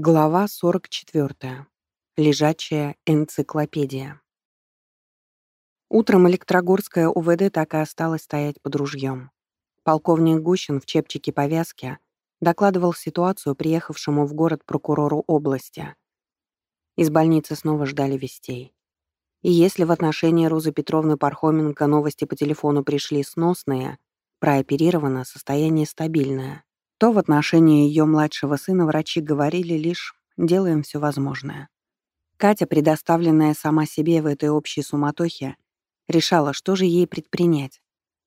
Глава 44. Лежачая энциклопедия. Утром Электрогорская УВД так и осталась стоять под ружьем. Полковник Гущин в чепчике повязки докладывал ситуацию приехавшему в город прокурору области. Из больницы снова ждали вестей. И если в отношении Розы Петровны Пархоменко новости по телефону пришли сносные, прооперировано, состояние стабильное — то в отношении ее младшего сына врачи говорили лишь «делаем все возможное». Катя, предоставленная сама себе в этой общей суматохе, решала, что же ей предпринять.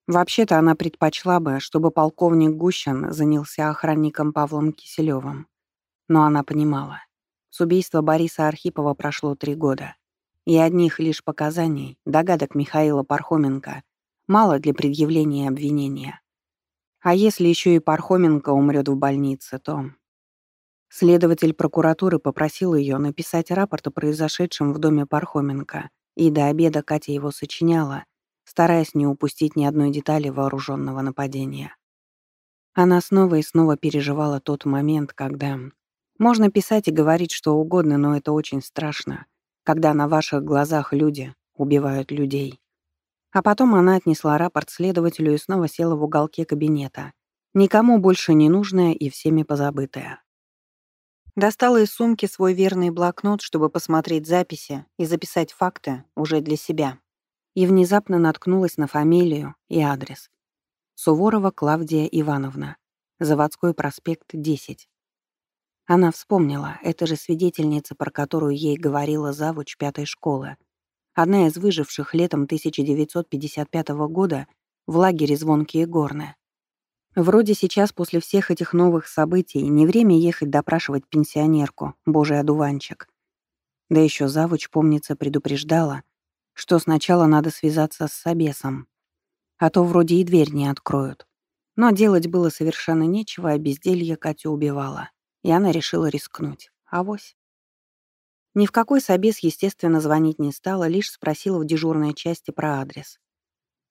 Вообще-то она предпочла бы, чтобы полковник Гущин занялся охранником Павлом Киселевым. Но она понимала. С убийства Бориса Архипова прошло три года. И одних лишь показаний, догадок Михаила Пархоменко, мало для предъявления обвинения. А если еще и Пархоменко умрет в больнице, то... Следователь прокуратуры попросил ее написать рапорт о произошедшем в доме Пархоменко, и до обеда Катя его сочиняла, стараясь не упустить ни одной детали вооруженного нападения. Она снова и снова переживала тот момент, когда... Можно писать и говорить что угодно, но это очень страшно, когда на ваших глазах люди убивают людей. А потом она отнесла рапорт следователю и снова села в уголке кабинета. Никому больше не нужная и всеми позабытая. Достала из сумки свой верный блокнот, чтобы посмотреть записи и записать факты уже для себя. И внезапно наткнулась на фамилию и адрес. Суворова Клавдия Ивановна. Заводской проспект, 10. Она вспомнила, это же свидетельница, про которую ей говорила завуч пятой школы — одна из выживших летом 1955 года в лагере «Звонкие горны». Вроде сейчас после всех этих новых событий не время ехать допрашивать пенсионерку, божий одуванчик. Да еще завуч, помнится, предупреждала, что сначала надо связаться с собесом, а то вроде и дверь не откроют. Но делать было совершенно нечего, а безделье Катю убивала, и она решила рискнуть. Авось. Ни в какой собес, естественно, звонить не стала, лишь спросила в дежурной части про адрес.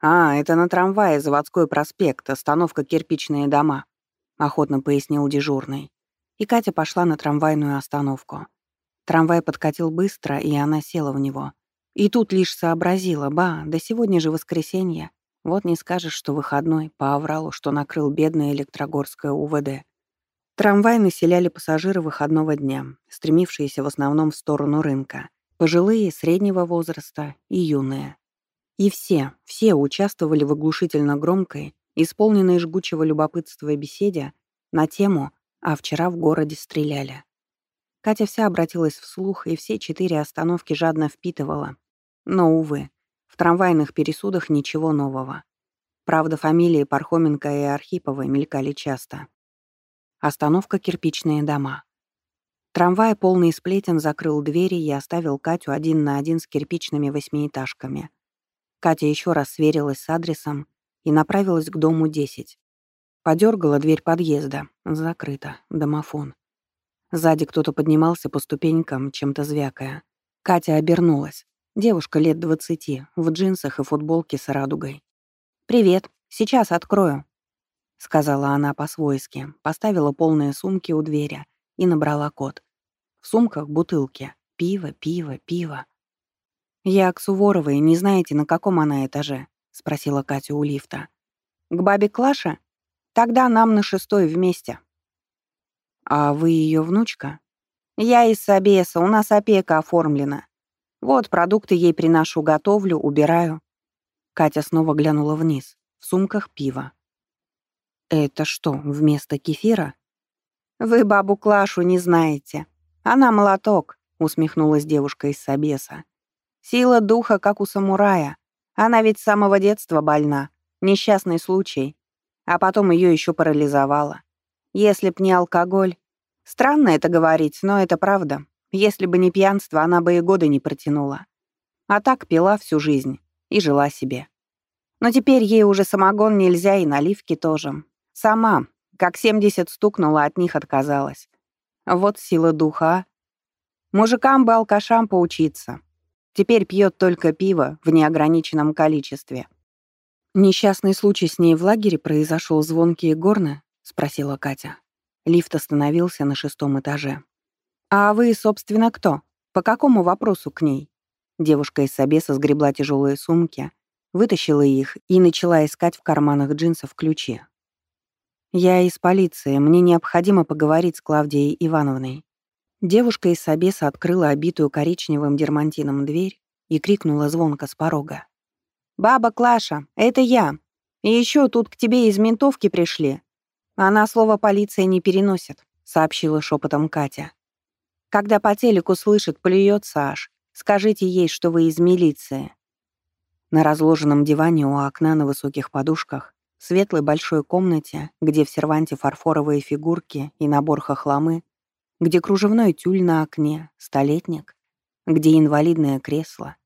«А, это на трамвае, заводской проспект, остановка «Кирпичные дома», — охотно пояснил дежурный. И Катя пошла на трамвайную остановку. Трамвай подкатил быстро, и она села в него. И тут лишь сообразила, ба, да сегодня же воскресенье. Вот не скажешь, что выходной, по авралу, что накрыл бедное Электрогорское УВД. Трамвай населяли пассажиры выходного дня, стремившиеся в основном в сторону рынка. Пожилые, среднего возраста и юные. И все, все участвовали в оглушительно громкой, исполненной жгучего любопытства беседе на тему «А вчера в городе стреляли». Катя вся обратилась вслух и все четыре остановки жадно впитывала. Но, увы, в трамвайных пересудах ничего нового. Правда, фамилии Пархоменко и Архиповой мелькали часто. Остановка «Кирпичные дома». Трамвай, полный сплетен, закрыл двери и оставил Катю один на один с кирпичными восьмиэтажками. Катя еще раз сверилась с адресом и направилась к дому 10. Подергала дверь подъезда. Закрыто. Домофон. Сзади кто-то поднимался по ступенькам, чем-то звякая. Катя обернулась. Девушка лет двадцати, в джинсах и футболке с радугой. «Привет. Сейчас открою», — сказала она по-свойски, поставила полные сумки у двери и набрала код. В сумках бутылки. Пиво, пиво, пиво. «Я к Суворовой, не знаете, на каком она этаже?» — спросила Катя у лифта. «К бабе Клаше? Тогда нам на шестой вместе». «А вы ее внучка?» «Я из Собеса, у нас опека оформлена. Вот продукты ей приношу, готовлю, убираю». Катя снова глянула вниз. В сумках пиво. «Это что, вместо кефира?» «Вы бабу Клашу не знаете. Она молоток», — усмехнулась девушка из Собеса. «Сила духа, как у самурая. Она ведь с самого детства больна. Несчастный случай. А потом ее еще парализовало. Если б не алкоголь... Странно это говорить, но это правда. Если бы не пьянство, она бы и годы не протянула. А так пила всю жизнь и жила себе. Но теперь ей уже самогон нельзя и наливки тоже. Сама, как семьдесят стукнула, от них отказалась. Вот сила духа. Мужикам бы алкашам поучиться. Теперь пьет только пиво в неограниченном количестве. «Несчастный случай с ней в лагере произошел звонкие горны?» — спросила Катя. Лифт остановился на шестом этаже. «А вы, собственно, кто? По какому вопросу к ней?» Девушка из Собеса сгребла тяжелые сумки, вытащила их и начала искать в карманах джинсов ключи. «Я из полиции, мне необходимо поговорить с Клавдией Ивановной». Девушка из Собеса открыла обитую коричневым дермантином дверь и крикнула звонко с порога. «Баба Клаша, это я. И еще тут к тебе из ментовки пришли. Она слово «полиция» не переносит», — сообщила шепотом Катя. Когда по телеку слышит, плюется аж. Скажите ей, что вы из милиции». На разложенном диване у окна на высоких подушках, светлой большой комнате, где в серванте фарфоровые фигурки и набор хохломы, где кружевной тюль на окне, столетник, где инвалидное кресло,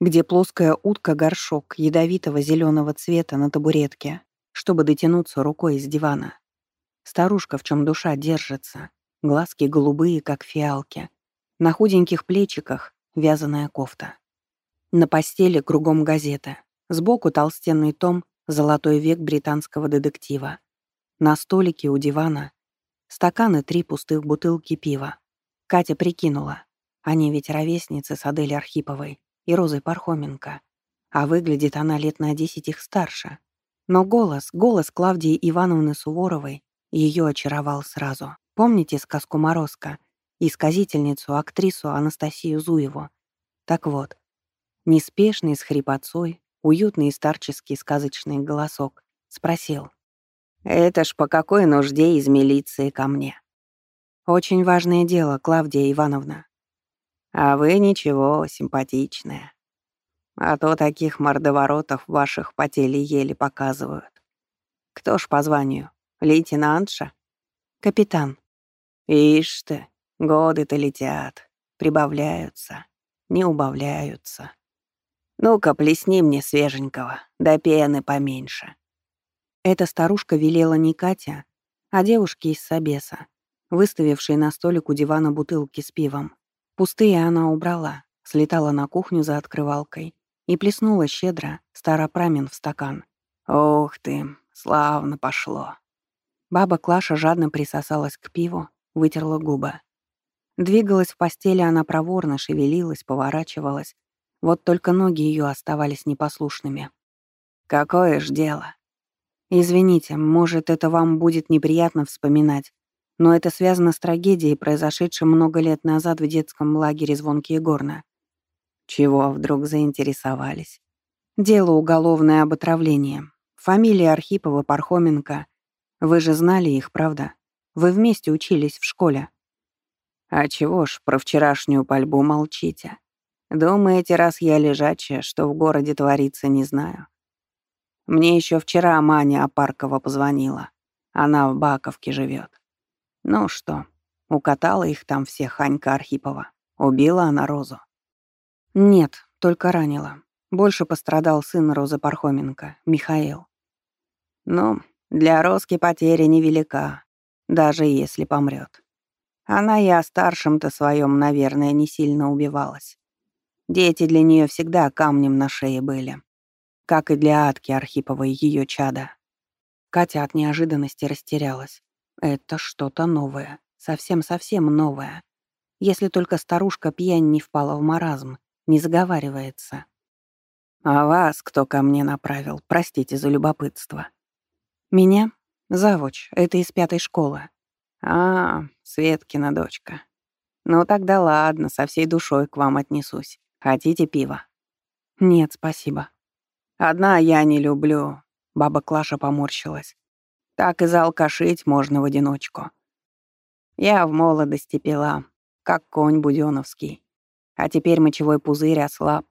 где плоская утка-горшок ядовитого зеленого цвета на табуретке, чтобы дотянуться рукой из дивана. Старушка, в чем душа держится, Глазки голубые, как фиалки. На худеньких плечиках вязаная кофта. На постели кругом газета. Сбоку толстенный том «Золотой век британского детектива». На столике у дивана стаканы три пустых бутылки пива. Катя прикинула. Они ведь ровесницы с Адель Архиповой и Розой Пархоменко. А выглядит она лет на десять их старше. Но голос, голос Клавдии Ивановны Суворовой ее очаровал сразу. Помните сказку «Морозко» и сказительницу, актрису Анастасию Зуеву? Так вот, неспешный, с хрипотцой, уютный старческий сказочный голосок спросил. «Это ж по какой нужде из милиции ко мне?» «Очень важное дело, Клавдия Ивановна». «А вы ничего, симпатичная. А то таких мордоворотов ваших по теле еле показывают. Кто ж по званию? Лейтенантша?» «Капитан», Ишь ты, годы-то летят, прибавляются, не убавляются. Ну-ка, плесни мне свеженького, да пены поменьше. Эта старушка велела не Катя, а девушке из Собеса, выставившей на столик у дивана бутылки с пивом. Пустые она убрала, слетала на кухню за открывалкой и плеснула щедро старопрамен в стакан. «Ох ты, славно пошло!» Баба Клаша жадно присосалась к пиву, вытерла губы. Двигалась в постели она проворно, шевелилась, поворачивалась. Вот только ноги ее оставались непослушными. «Какое ж дело?» «Извините, может, это вам будет неприятно вспоминать, но это связано с трагедией, произошедшей много лет назад в детском лагере «Звонкие горна». Чего вдруг заинтересовались? Дело уголовное об отравлении. Фамилия Архипова, Пархоменко. Вы же знали их, правда? Вы вместе учились в школе». «А чего ж про вчерашнюю пальбу молчите? Думаете, раз я лежачая, что в городе творится, не знаю? Мне еще вчера Маня Апаркова позвонила. Она в Баковке живет. Ну что, укатала их там всех Ханька Архипова. Убила она Розу. Нет, только ранила. Больше пострадал сын Розы Пархоменко, Михаил. Ну, для Роски потеря невелика даже если помрет. Она и о старшем-то своем, наверное, не сильно убивалась. Дети для нее всегда камнем на шее были. Как и для Атки Архиповой ее чада. Катя от неожиданности растерялась. Это что-то новое. Совсем-совсем новое. Если только старушка пьянь не впала в маразм, не заговаривается. «А вас кто ко мне направил? Простите за любопытство». «Меня? Завуч, это из пятой школы. А, Светкина дочка. Ну тогда ладно, со всей душой к вам отнесусь. Хотите пива? Нет, спасибо. Одна я не люблю. Баба Клаша поморщилась. Так и залкашить можно в одиночку. Я в молодости пила, как конь будёновский. А теперь мочевой пузырь ослаб.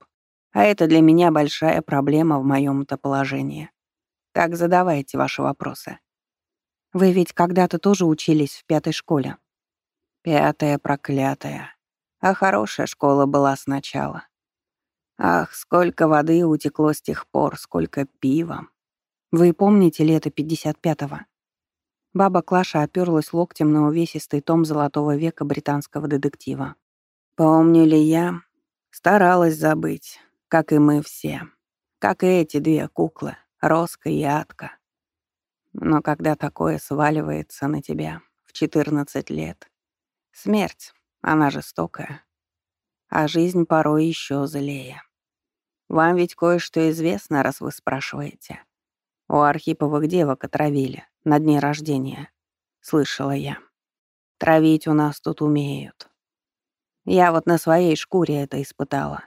А это для меня большая проблема в моем-то положении. Так задавайте ваши вопросы. Вы ведь когда-то тоже учились в пятой школе. Пятая проклятая. А хорошая школа была сначала. Ах, сколько воды утекло с тех пор, сколько пива. Вы помните лето 55-го? Баба Клаша оперлась локтем на увесистый том золотого века британского детектива. Помню ли я? Старалась забыть, как и мы все. Как и эти две куклы, Роска и Атка. Но когда такое сваливается на тебя в 14 лет, смерть Она жестокая. А жизнь порой еще злее. Вам ведь кое-что известно, раз вы спрашиваете. У Архиповых девок отравили на дне рождения. Слышала я. Травить у нас тут умеют. Я вот на своей шкуре это испытала.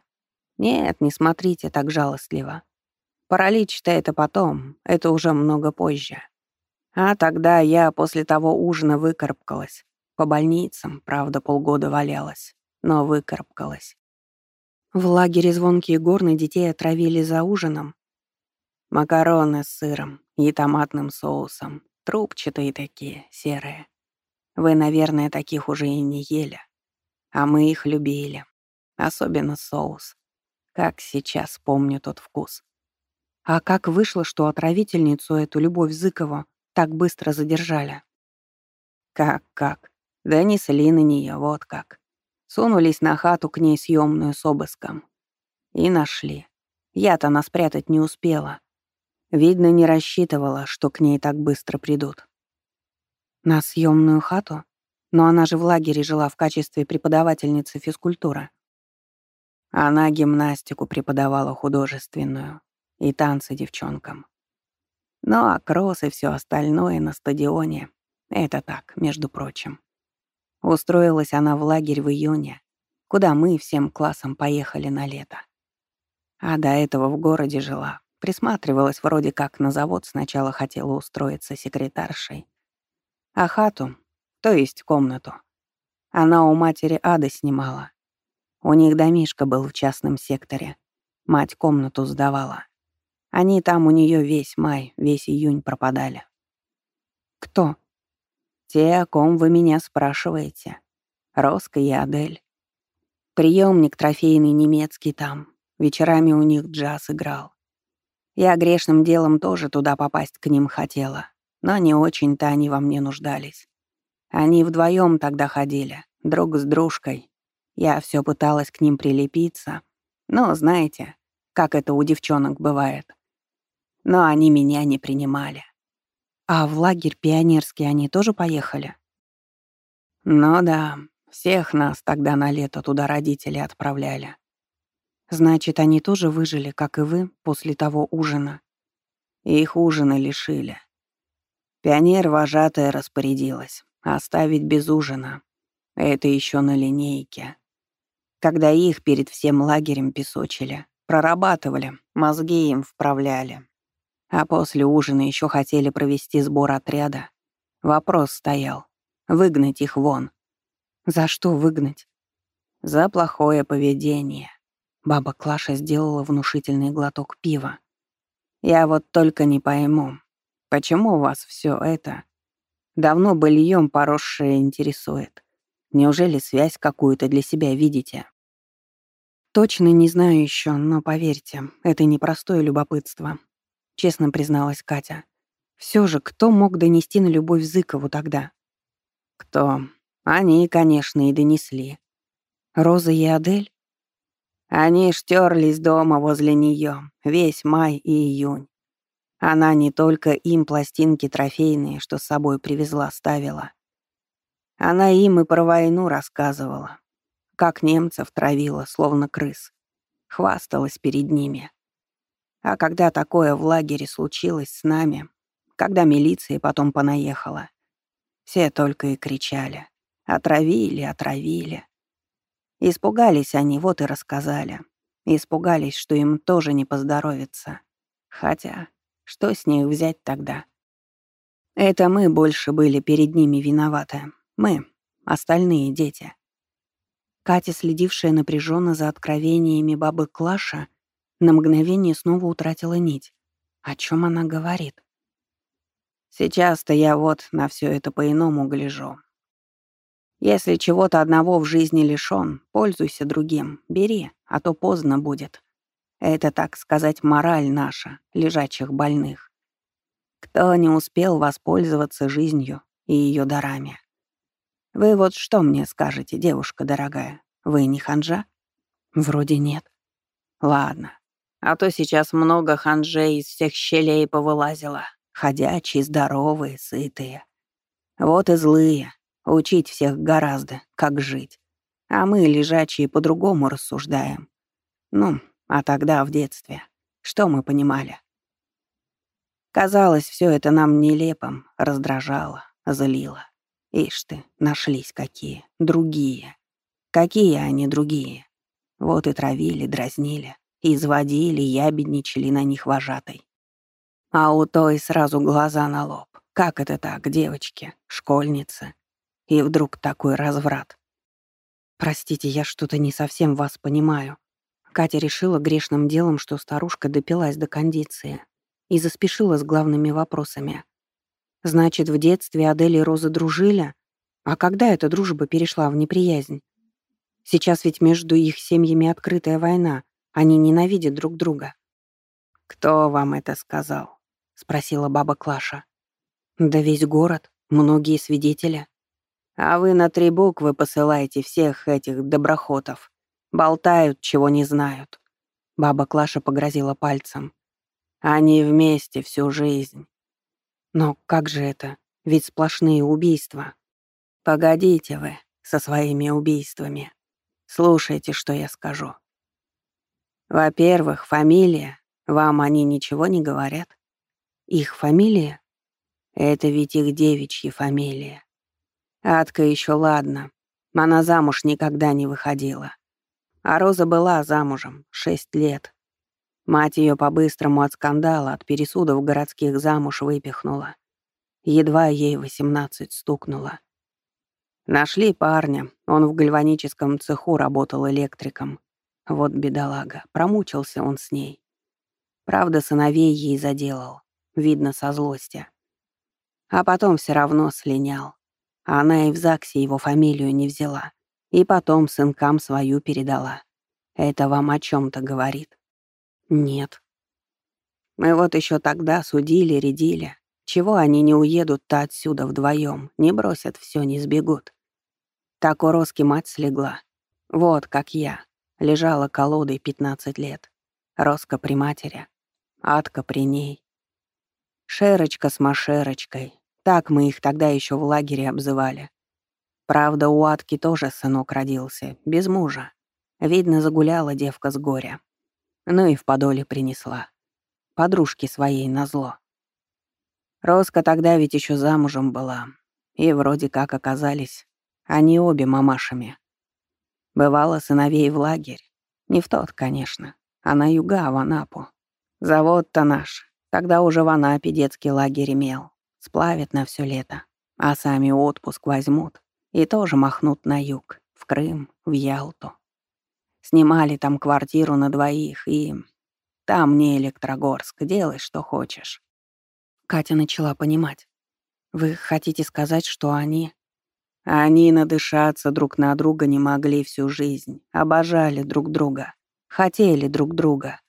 Нет, не смотрите так жалостливо. Паралич-то это потом, это уже много позже. А тогда я после того ужина выкарабкалась. По больницам, правда, полгода валялась, но выкарабкалась. В лагере звонкие горны детей отравили за ужином. Макароны с сыром и томатным соусом. Трубчатые такие, серые. Вы, наверное, таких уже и не ели. А мы их любили. Особенно соус. Как сейчас помню тот вкус. А как вышло, что отравительницу эту Любовь Зыкову так быстро задержали? Как-как? Донесли на нее, вот как. Сунулись на хату к ней съемную с обыском. И нашли. Я-то она спрятать не успела. Видно, не рассчитывала, что к ней так быстро придут. На съемную хату? Но она же в лагере жила в качестве преподавательницы физкультуры. Она гимнастику преподавала художественную и танцы девчонкам. Ну а кросс и все остальное на стадионе — это так, между прочим. Устроилась она в лагерь в июне, куда мы всем классом поехали на лето. А до этого в городе жила, присматривалась вроде как на завод, сначала хотела устроиться секретаршей. А хату, то есть комнату, она у матери Ады снимала. У них домишка был в частном секторе. Мать комнату сдавала. Они там у нее весь май, весь июнь пропадали. Кто? Те, о ком вы меня спрашиваете. Роска и Адель. Приемник трофейный немецкий там. Вечерами у них джаз играл. Я грешным делом тоже туда попасть к ним хотела, но не очень-то они во мне нуждались. Они вдвоем тогда ходили, друг с дружкой. Я все пыталась к ним прилепиться, но знаете, как это у девчонок бывает. Но они меня не принимали. А в лагерь пионерский они тоже поехали? Ну да, всех нас тогда на лето туда родители отправляли. Значит, они тоже выжили, как и вы, после того ужина. Их ужина лишили. Пионер-вожатая распорядилась. Оставить без ужина. Это еще на линейке. Когда их перед всем лагерем песочили, прорабатывали, мозги им вправляли. А после ужина еще хотели провести сбор отряда. Вопрос стоял. Выгнать их вон. За что выгнать? За плохое поведение. Баба Клаша сделала внушительный глоток пива. Я вот только не пойму, почему вас все это давно быльем поросшее интересует? Неужели связь какую-то для себя видите? Точно не знаю еще, но поверьте, это непростое любопытство. — честно призналась Катя. Все же, кто мог донести на Любовь Зыкову тогда? Кто? Они, конечно, и донесли. Роза и Адель? Они штерлись дома возле нее весь май и июнь. Она не только им пластинки трофейные, что с собой привезла, ставила. Она им и про войну рассказывала, как немцев травила, словно крыс. Хвасталась перед ними. А когда такое в лагере случилось с нами, когда милиция потом понаехала, все только и кричали. Отравили, отравили. Испугались они, вот и рассказали. Испугались, что им тоже не поздоровится. Хотя, что с них взять тогда? Это мы больше были перед ними виноваты. Мы, остальные дети. Катя, следившая напряженно за откровениями бабы Клаша, на мгновение снова утратила нить. О чем она говорит? Сейчас-то я вот на все это по-иному гляжу. Если чего-то одного в жизни лишён, пользуйся другим, бери, а то поздно будет. Это, так сказать, мораль наша, лежачих больных. Кто не успел воспользоваться жизнью и ее дарами? Вы вот что мне скажете, девушка дорогая? Вы не ханжа? Вроде нет. Ладно, а то сейчас много ханжей из всех щелей повылазило. Ходячие, здоровые, сытые. Вот и злые. Учить всех гораздо, как жить. А мы, лежачие, по-другому рассуждаем. Ну, а тогда, в детстве, что мы понимали? Казалось, все это нам нелепым, раздражало, злило. Ишь ты, нашлись какие, другие. Какие они другие? Вот и травили, дразнили, изводили, ябедничали на них вожатой. А у той сразу глаза на лоб. Как это так, девочки, школьницы? И вдруг такой разврат. Простите, я что-то не совсем вас понимаю. Катя решила грешным делом, что старушка допилась до кондиции и заспешила с главными вопросами. Значит, в детстве Адель и Роза дружили? А когда эта дружба перешла в неприязнь? Сейчас ведь между их семьями открытая война. Они ненавидят друг друга. «Кто вам это сказал?» — спросила баба Клаша. «Да весь город, многие свидетели». «А вы на три буквы посылаете всех этих доброхотов. Болтают, чего не знают». Баба Клаша погрозила пальцем. «Они вместе всю жизнь. Но как же это? Ведь сплошные убийства. Погодите вы со своими убийствами. Слушайте, что я скажу. Во-первых, фамилия. Вам они ничего не говорят? Их фамилия? Это ведь их девичья фамилия. Адка еще ладно. Она замуж никогда не выходила. А Роза была замужем шесть лет. Мать ее по-быстрому от скандала, от пересудов городских замуж выпихнула. Едва ей восемнадцать стукнуло. Нашли парня, он в гальваническом цеху работал электриком. Вот бедолага, промучился он с ней. Правда, сыновей ей заделал, видно, со злости. А потом все равно слинял. Она и в ЗАГСе его фамилию не взяла. И потом сынкам свою передала. Это вам о чем то говорит. Нет. Мы вот еще тогда судили, рядили. Чего они не уедут-то отсюда вдвоем, не бросят все, не сбегут. Так у Роски мать слегла. Вот как я. Лежала колодой 15 лет. Роска при матери, Адка при ней. Шерочка с Машерочкой. Так мы их тогда еще в лагере обзывали. Правда, у Адки тоже сынок родился, без мужа. Видно, загуляла девка с горя. Ну и в подоле принесла. Подружке своей назло. Роска тогда ведь еще замужем была. И вроде как оказались они обе мамашами. Бывало сыновей в лагерь. Не в тот, конечно, а на юга, в Анапу. Завод-то наш. Тогда уже в Анапе детский лагерь имел. Сплавят на все лето. А сами отпуск возьмут. И тоже махнут на юг. В Крым, в Ялту. Снимали там квартиру на двоих, и... Там не Электрогорск, делай, что хочешь. Катя начала понимать. Вы хотите сказать, что они... Они надышаться друг на друга не могли всю жизнь, обожали друг друга, хотели друг друга.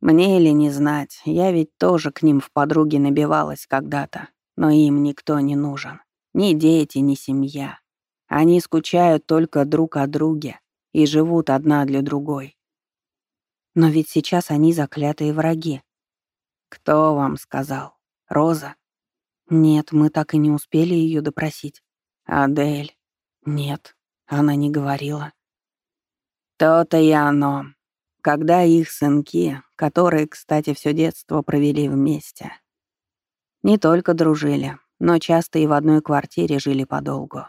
Мне ли не знать, я ведь тоже к ним в подруги набивалась когда-то, но им никто не нужен. Ни дети, ни семья. Они скучают только друг о друге, и живут одна для другой. Но ведь сейчас они заклятые враги. Кто вам сказал? Роза? Нет, мы так и не успели ее допросить. Адель? Нет, она не говорила. То-то и оно. Когда их сынки, которые, кстати, все детство провели вместе, не только дружили, но часто и в одной квартире жили подолгу.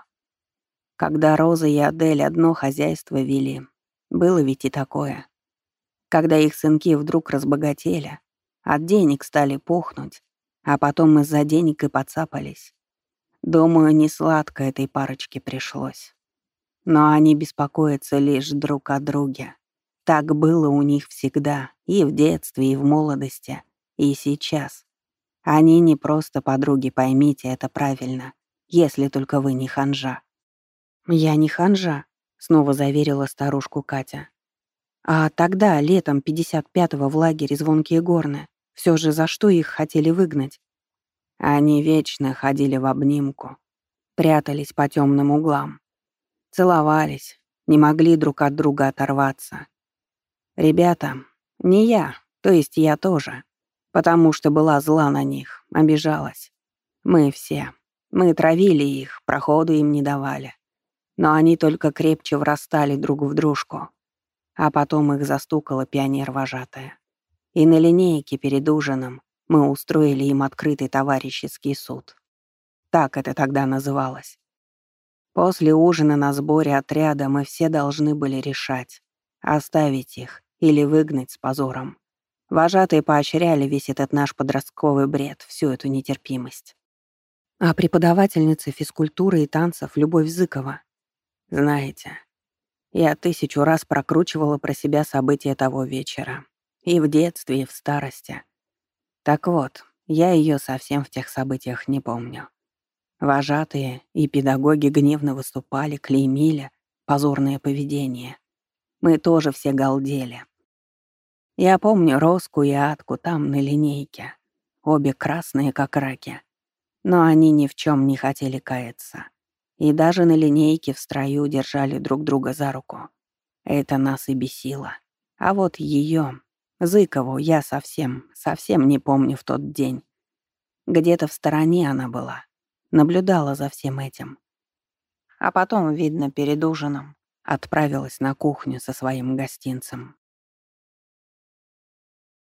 Когда Роза и Адель одно хозяйство вели, было ведь и такое. Когда их сынки вдруг разбогатели, от денег стали пухнуть, а потом из-за денег и подцапались. Думаю, не сладко этой парочке пришлось. Но они беспокоятся лишь друг о друге. Так было у них всегда, и в детстве, и в молодости, и сейчас. Они не просто подруги, поймите это правильно, если только вы не ханжа. «Я не ханжа», — снова заверила старушку Катя. «А тогда, летом 55-го в лагере Звонкие Горны, все же за что их хотели выгнать?» Они вечно ходили в обнимку, прятались по темным углам, целовались, не могли друг от друга оторваться. Ребята, не я, то есть я тоже, потому что была зла на них, обижалась. Мы все. Мы травили их, проходу им не давали. Но они только крепче врастали друг в дружку. А потом их застукала пионер-вожатая. И на линейке перед ужином мы устроили им открытый товарищеский суд. Так это тогда называлось. После ужина на сборе отряда мы все должны были решать, оставить их или выгнать с позором. Вожатые поощряли весь этот наш подростковый бред, всю эту нетерпимость. А преподавательница физкультуры и танцев Любовь Зыкова. Знаете, я тысячу раз прокручивала про себя события того вечера. И в детстве, и в старости. Так вот, я ее совсем в тех событиях не помню. Вожатые и педагоги гневно выступали, клеймили позорное поведение. Мы тоже все галдели. Я помню Роску и Атку там, на линейке. Обе красные, как раки. Но они ни в чем не хотели каяться. И даже на линейке в строю держали друг друга за руку. Это нас и бесило. А вот ее, Зыкову, я совсем, совсем не помню в тот день. Где-то в стороне она была наблюдала за всем этим. А потом, видно, перед ужином отправилась на кухню со своим гостинцем.